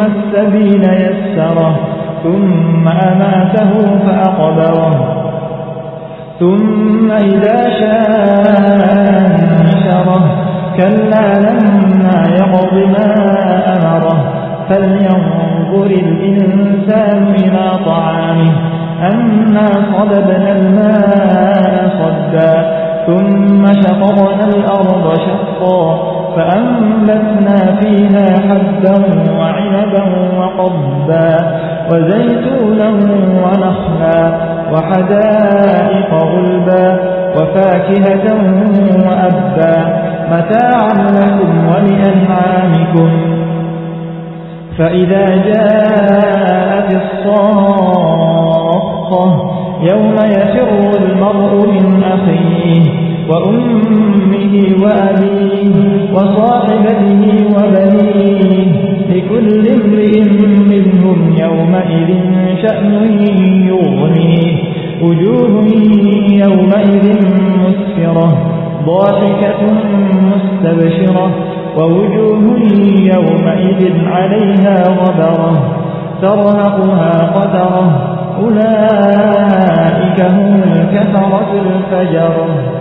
السبيل يسره ثم أماته فأقبره. ثم إذا شاء انشره كلا لما يقض ما أمره. فلينظر الإنسان إلى طعامه أنا صببنا الماء صدا. ثم شققنا الأرض شقا. فأنبتنا فيها حبا وعنبا وقضبا وزيتونا ونخلا وحدائق غلبا وفاكهة وأبا متاعا لكم ولأنعامكم فإذا جاءت الصاخة يوم يفر المرء من أخيه وأمه وأبيه وصاحبته وبنيه لكل امرئ منهم يومئذ شأن يغنيه. وجوه يومئذ مسفرة ضاحكة مستبشرة ووجوه يومئذ عليها غبرة. ترهقها قترة أولئك هم الكفرة الفجرة.